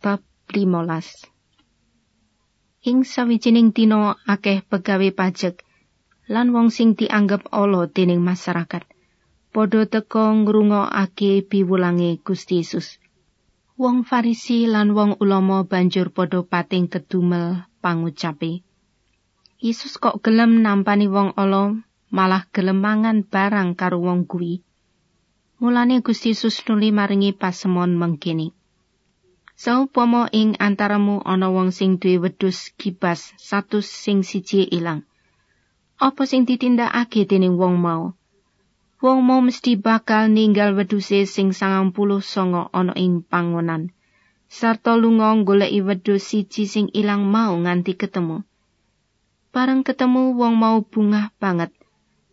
bab 15 Ing sawijining dina akeh pegawe pajak lan wong sing dianggep ala dening masyarakat padha teka ngrungokake piwulange Gusti Yesus. Wong Farisi lan wong ulama banjur padha pating kedumel pangucape. Yesus kok gelem nampani wong ala malah gelem mangan barang karo wong kuwi. Mulane Gusti Yesus nuli maringi pasemon mengkini. Saupama ing antaramu ana wong sing duwe wedhus kibas satu sing siji ilang. Apa sing ditindakake dening wong mau? Wong mau mesti bakal ninggal wedhuse sing sangang puluh songo ana ing pangonan. Sarta lunga goleki wedhus siji sing ilang mau nganti ketemu. Bareng ketemu wong mau bungah banget.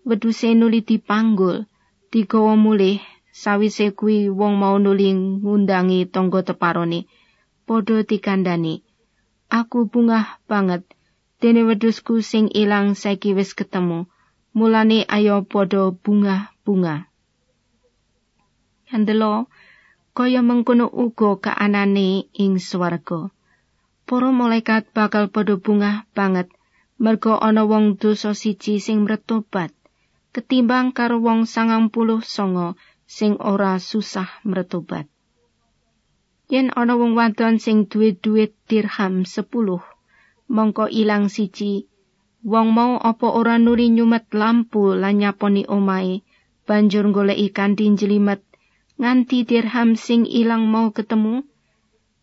Wedhuse nuli dipanggul, digawa mulih sawise kuwi wong mau nuli ngundangi tangga teparone padha dikandani aku bungah banget. Dene wedhusku sing ilang saiki wis ketemu. Mulane ayo padha bungah-bunga Handelo kaya mengkono uga kaanane ing swarga. Para malaikat bakal padha bungah banget. Merga ana wong dosa siji sing mretobat ketimbang karo wong sangang puluh songo sing ora susah mretobat. Yen ana wong wadon sing duwe duit dirham 10, mongko ilang siji, wong mau apa ora nuri nyumet lampu lan nyaponi omahe, banjur goleki kanthi jelimet nganti dirham sing ilang mau ketemu.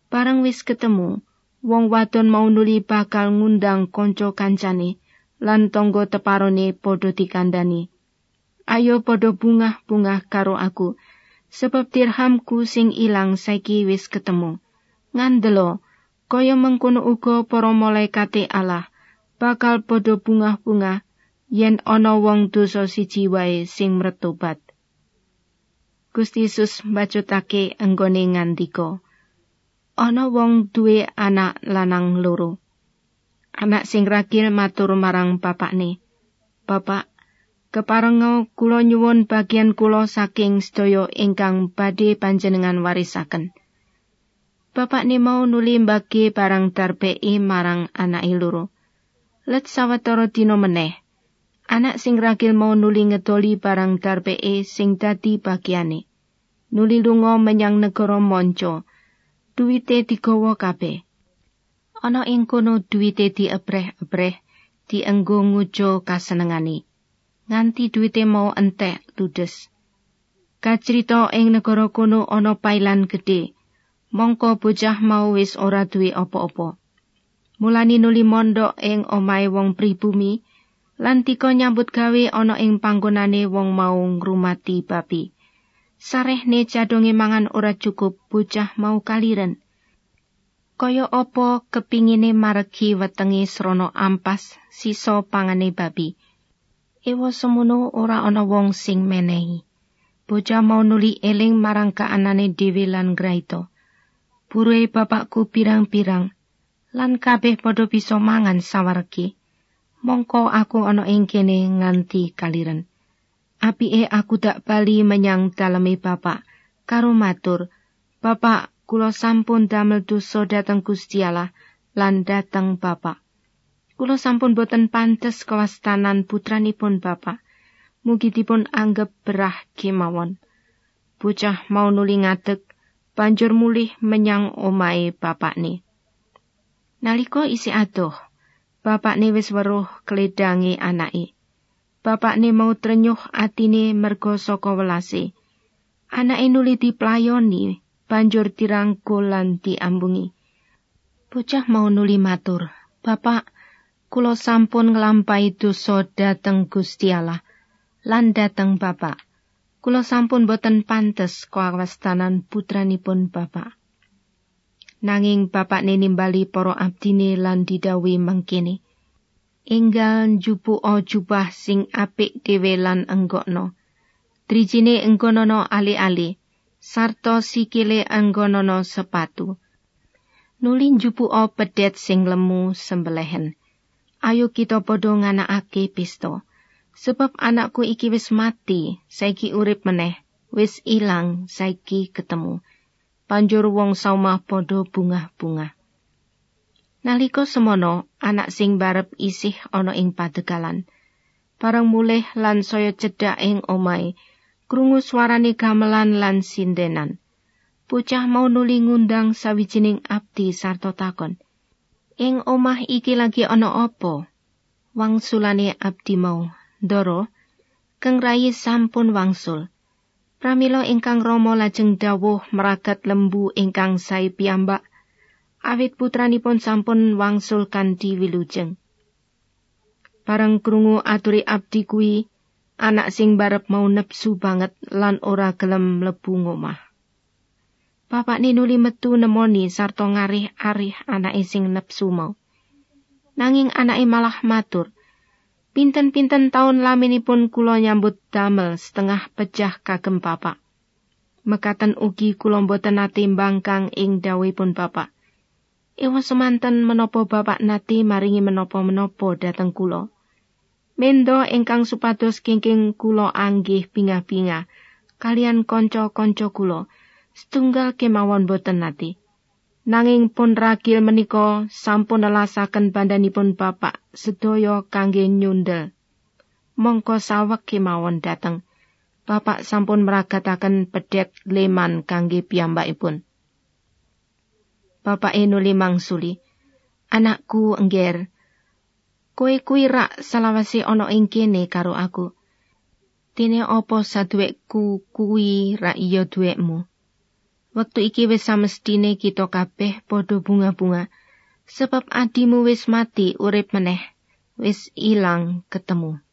Bareng wis ketemu, wong wadon mau nuli bakal ngundang kanca kancane lan tangga teparone padha dikandani. ayo padha bungah-bungah karo aku sebab dirhamku sing ilang saiki wis ketemu. Ngandelo kaya mengkono uga para malaikate Allah bakal padha bungah-bungah yen ana wong dosa siji wae sing mretobat. Gusti Yesus mbacutake enggone ngandika ana wong duwe anak lanang loro. Anak sing ragil matur marang bapakne. Bapak keparenga kula nyuwun bagian kula saking sedaya ingkang badhe panjenengan warisaken. Bapak ni mau nuli mbagi barang darbei marang anak loro. Let sawetara dina meneh, anak sing ragil mau nuli ngedoli barang darbei sing dadi bagiane. Nuli lunga menyang negara monco, duwite digawa kabeh. Ana ing kono duwite diebreh-ebreh dienggo ngujo kasenengane. Nganti duwite mau entek ludes. Kacrita ing negara kono ana pailan gedhe. Mongko bocah mau wis ora duwe apa-apa. Mulani nuli mondok ing omahe wong pribumi lan tika nyambut gawe ana ing panggonane wong mau ngrumati babi. Sarehne jadonge mangan ora cukup bocah mau kaliren. Kaya apa kepingine maregi wetenge srana ampas sisa pangane babi. Ewa semono ora ana wong sing menehi. Bocah mau nuli eling marang kaanane dhewe lan graito. Buruhe bapakku pirang-pirang lan kabeh padha bisa mangan sawargi. Mongko aku ana ing kene nganti kaliren. Apike aku dak bali menyang daleme bapak karo matur, "Bapak, kula sampun damel dosa dhateng Gusti Allah lan dhateng bapak." Kulo sampun boten pantes kawastanan putranipun bapak. Mugi dipun anggap berah kemawon. Bocah mau nuli ngadeg, banjur mulih menyang omahe bapakne. Naliko isi adoh, bapakne wis weruh kledangi anake. Bapakne mau trenyuh atine merga saka welase. Anake nuli diplayoni, banjur dirangkul lan diambungi. Bocah mau nuli matur, "Bapak, kula sampun nglampahi dosa dhateng Gusti Allah lan dhateng Bapak. Kula sampun boten pantes kawastanan putranipun Bapak. Nanging Bapak nimbali para abdine lan didawi mangkene. Enggal jupu jubah sing apik dhewe lan enggokno. Trijine enggonono ali-ali, sarta sikile enggonono sepatu. Nulin jupu o pedet sing lemu sembelehen. Ayo kita padha nganakake pesta. Sebab anakku iki wis mati, saiki urip meneh, wis ilang, saiki ketemu. panjur wong saumah padha bungah-bungah. Nalika semono, anak sing barep isih ana ing padegalan. Bareng mulih lan saya cedhak ing omahe, krungu swarane gamelan lan sindenan. Pucah mau nuli ngundang sawijining abdi sarta takon. Ing omah iki lagi ana apa? Wangsulane abdi mau, Ndoro, keng rayi sampun wangsul. Pramila ingkang Rama lajeng dawuh meragat lembu ingkang sae piyambak, awit putranipun sampun wangsul kanthi wilujeng. Bareng krungu aturi abdi kuwi, anak sing barep mau nepsu banget lan ora gelem mlebu ngomah. Bapak nuli metu nemoni sarta ngarih-arih anake sing nepsu mau. Nanging anake malah matur, Pinten-pinten taun laminipun kula nyambut damel setengah pejah kagem bapak. Mekaten ugi kula boten nate mbangkang ing dawuhipun bapak. Ewa semanten menapa bapak nate maringi menapa-menapa dhateng kula. Mendo ingkang supados kengking kula anggih bingah-bingah kalian kanca-kanca kula setunggal kemawon boten nate. Nanging pun ragil menika sampun nelasaken bandanipun bapak sedaya kangge nyundel. Mongko sawek kemawon dateng. Bapak sampun meragataken pedet leman kangge piyambakipun. Bapak nuli mangsuli, anakku engger, kowe kuwi rak salawase ana ing kene karo aku. Dene apa saduwekku kuwi rak iya duwekmu? Wektu iki wis samestine kita kabeh padha bunga-bunga, sebab adimu wis mati urip meneh, wis ilang ketemu.